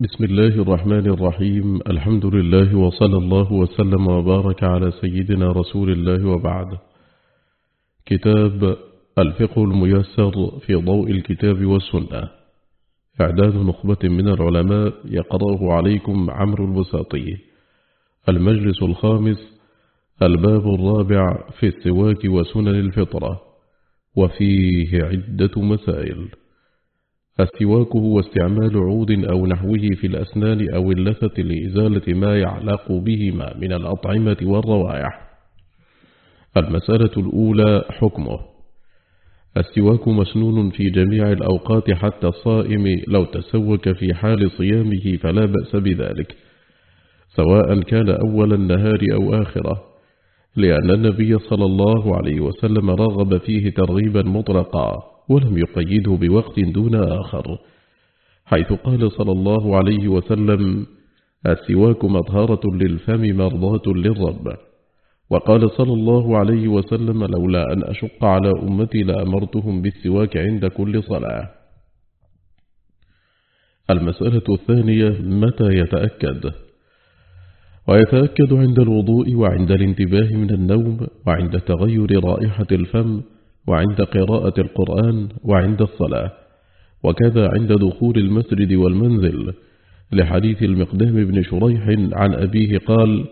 بسم الله الرحمن الرحيم. الحمد لله وصلى الله وسلم وبارك على سيدنا رسول الله وبعد. كتاب الفقه الميسر في ضوء الكتاب والسنة. إعداد نخبة من العلماء يقرأه عليكم عمرو البساطي. المجلس الخامس الباب الرابع في السواك وسنن الفطرة. وفيه عدة مسائل. السواك هو استعمال عود أو نحوه في الأسنان أو اللثة لإزالة ما يعلق بهما من الأطعمة والروائح. المسألة الأولى حكمه. السواك مسنون في جميع الأوقات حتى الصائم لو تسوك في حال صيامه فلا بأس بذلك سواء كان أول النهار أو آخره لأن النبي صلى الله عليه وسلم رغب فيه ترغيبا مطلقا. ولم يقيده بوقت دون آخر. حيث قال صلى الله عليه وسلم السواك مطهرة للفم مرضاة للرب. وقال صلى الله عليه وسلم لولا أن أشق على أمتي لأمرتهم بالسواك عند كل صلاة. المسألة الثانية متى يتأكد؟ ويتأكد عند الوضوء وعند الانتباه من النوم وعند تغير رائحة الفم وعند قراءة القرآن وعند الصلاة وكذا عند دخول المسجد والمنزل. لحديث المقدام بن شريح عن أبيه قال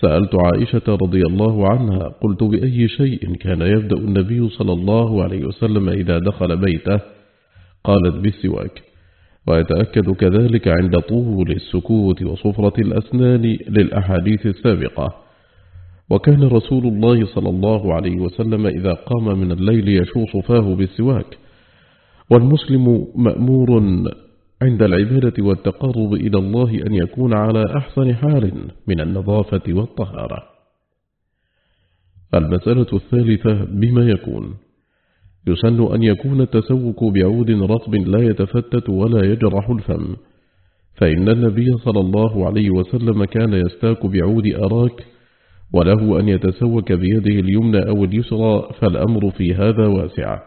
سألت عائشة رضي الله عنها قلت بأي شيء كان يبدأ النبي صلى الله عليه وسلم إذا دخل بيته؟ قالت بالسواك ويتأكد كذلك عند طول السكوت وصفرة الأسنان للأحاديث السابقة. وكان رسول الله صلى الله عليه وسلم إذا قام من الليل يشوص فاه بالسواك. والمسلم مأمور عند العبادة والتقرب إلى الله أن يكون على أحسن حال من النظافة والطهارة. المسألة الثالثة بما يكون. يسن أن يكون التسوك بعود رطب لا يتفتت ولا يجرح الفم. فإن النبي صلى الله عليه وسلم كان يستاك بعود أراك وله أن يتسوك بيده اليمنى أو اليسرى فالأمر في هذا واسع.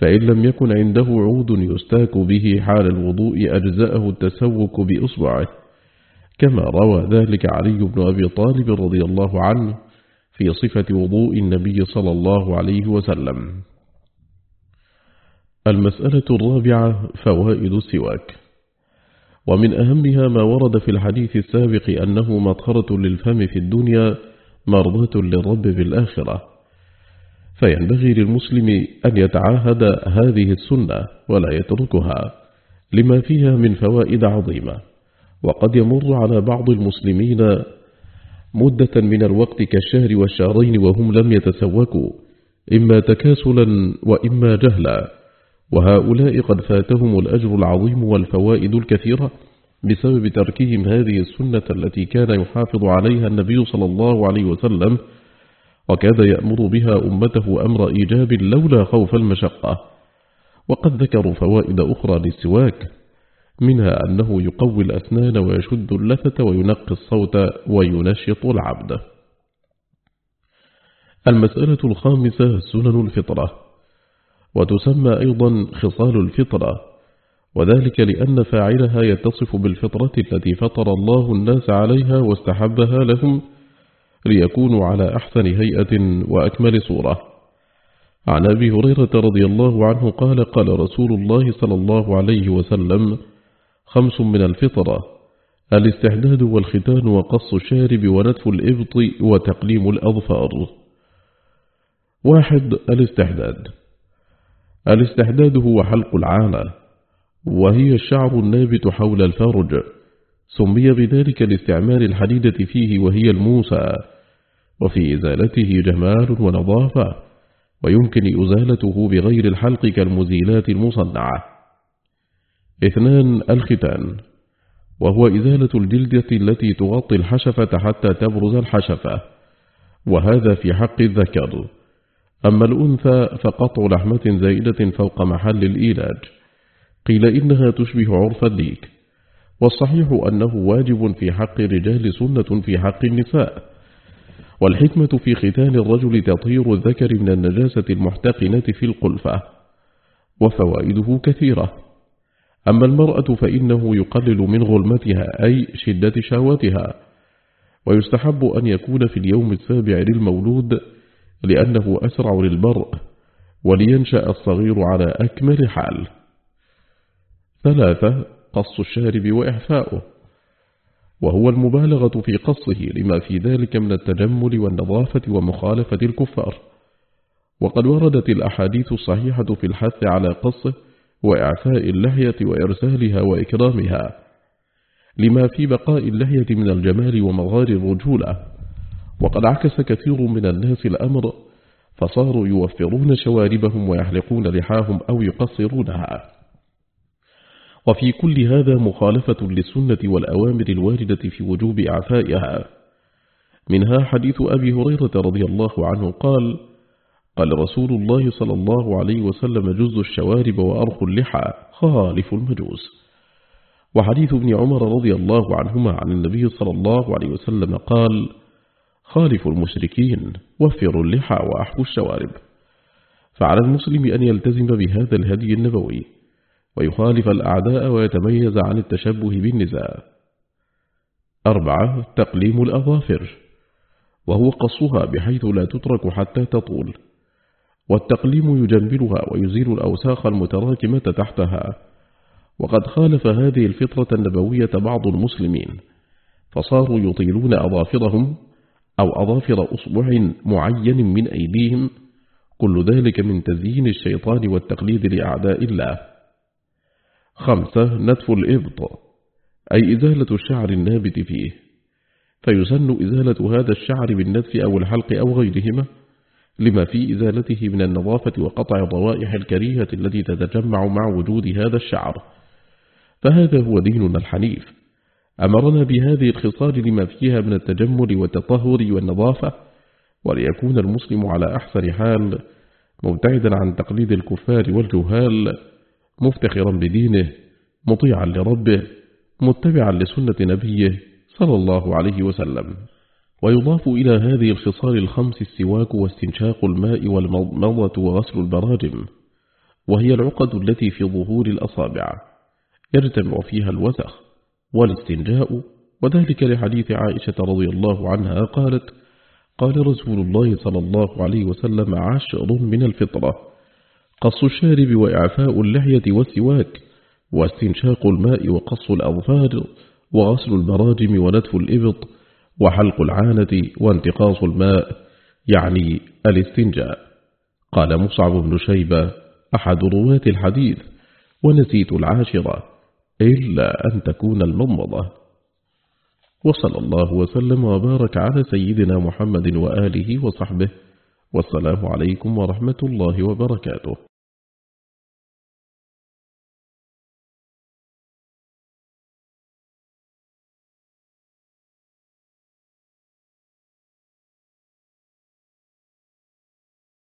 فإن لم يكن عنده عود يستاك به حال الوضوء أجزأه التسوك بإصبعه. كما روى ذلك علي بن أبي طالب رضي الله عنه في صفة وضوء النبي صلى الله عليه وسلم. المسألة الرابعة فوائد السواك. ومن أهمها ما ورد في الحديث السابق أنه مطهرة للفم في الدنيا مرضاة للرب في الآخرة. فينبغي للمسلم أن يتعاهد هذه السنة ولا يتركها لما فيها من فوائد عظيمة. وقد يمر على بعض المسلمين مدة من الوقت كالشهر والشهرين وهم لم يتسوكوا إما تكاسلا وإما جهلا. وهؤلاء قد فاتهم الأجر العظيم والفوائد الكثيرة. بسبب تركهم هذه السنة التي كان يحافظ عليها النبي صلى الله عليه وسلم وكاد يأمر بها أمته أمر إيجاب لولا خوف المشقة. وقد ذكروا فوائد أخرى للسواك منها أنه يقوي الأسنان ويشد اللثة وينقي الصوت وينشط العبد. المسألة الخامسة سنن الفطرة وتسمى أيضا خصال الفطرة. وذلك لأن فاعلها يتصف بالفطرة التي فطر الله الناس عليها واستحبها لهم ليكونوا على أحسن هيئة وأكمل صورة. عن أبي هريرة رضي الله عنه قال قال رسول الله صلى الله عليه وسلم خمس من الفطرة الاستحداد والختان وقص الشارب ونتف الإبط وتقليم الأظفار. واحد الاستحداد. الاستحداد هو حلق العانة. وهي الشعر النابت حول الفرج سمي بذلك لاستعمال الحديدة فيه وهي الموسى وفي إزالته جمال ونظافة ويمكن إزالته بغير الحلق كالمزيلات المصنعة. اثنان الختان وهو إزالة الجلدة التي تغطي الحشفة حتى تبرز الحشفة وهذا في حق الذكر. أما الأنثى فقطع لحمة زائدة فوق محل الإيلاج. قيل إنها تشبه عرف الديك والصحيح أنه واجب في حق الرجال سنة في حق النساء. والحكمة في ختان الرجل تطهير الذكر من النجاسة المحتقنة في القلفة وفوائده كثيرة. أما المرأة فإنه يقلل من غلمتها أي شدة شهوتها ويستحب أن يكون في اليوم السابع للمولود لأنه أسرع للبرء ولينشأ الصغير على أكمل حال. ثلاثة قص الشارب وإعفاؤه. وهو المبالغة في قصه لما في ذلك من التجمل والنظافة ومخالفة الكفار. وقد وردت الأحاديث الصحيحة في الحث على قصه وإعفاء اللحية وإرسالها وإكرامها لما في بقاء اللحية من الجمال ومظهر الرجولة. وقد عكس كثير من الناس الأمر فصاروا يوفرون شواربهم ويحلقون لحاهم أو يقصرونها. وفي كل هذا مخالفة للسنة والأوامر الواردة في وجوب إعفائها. منها حديث أبي هريرة رضي الله عنه قال قال رسول الله صلى الله عليه وسلم جز الشوارب وأرخ اللحى خالف المجوس وحديث ابن عمر رضي الله عنهما عن النبي صلى الله عليه وسلم قال خالف المشركين وفروا اللحى وأحفوا الشوارب فعلى المسلم أن يلتزم بهذا الهدي النبوي. ويخالف الأعداء ويتميز عن التشبه بالنزاع. أربعة تقليم الأظافر وهو قصها بحيث لا تترك حتى تطول. والتقليم يجنبلها ويزيل الأوساخ المتراكمة تحتها. وقد خالف هذه الفطرة النبوية بعض المسلمين فصاروا يطيلون أظافرهم أو أظافر أصبع معين من أيديهم كل ذلك من تزيين الشيطان والتقليد لأعداء الله. خمسة نتف الإبط. أي إزالة الشعر النابت فيه. فيسن إزالة هذا الشعر بالنتف أو الحلق أو غيرهما لما في إزالته من النظافة وقطع الروائح الكريهة التي تتجمع مع وجود هذا الشعر. فهذا هو ديننا الحنيف. أمرنا بهذه الخصال لما فيها من التجمل والتطهر والنظافة وليكون المسلم على أحسن حال مبتعدا عن تقليد الكفار والجهال مفتخرا بدينه مطيعا لربه متبعا لسنة نبيه صلى الله عليه وسلم. ويضاف إلى هذه الخصال الخمس السواك واستنشاق الماء والمضمضة وغسل البراجم وهي العقد التي في ظهور الأصابع. يجتمع فيها الوسخ والاستنجاء. وذلك لحديث عائشة رضي الله عنها قالت قال رسول الله صلى الله عليه وسلم عشر من الفطرة. قص الشارب وإعفاء اللحية والسواك واستنشاق الماء وقص الأظفار وغسل البراجم ونتف الإبط وحلق العانة وانتقاص الماء يعني الاستنجاء. قال مصعب بن شيبة أحد رواة الحديث ونسيت العاشرة إلا أن تكون المضمضة وصلى الله وسلم وبارك على سيدنا محمد وآله وصحبه والسلام عليكم ورحمة الله وبركاته.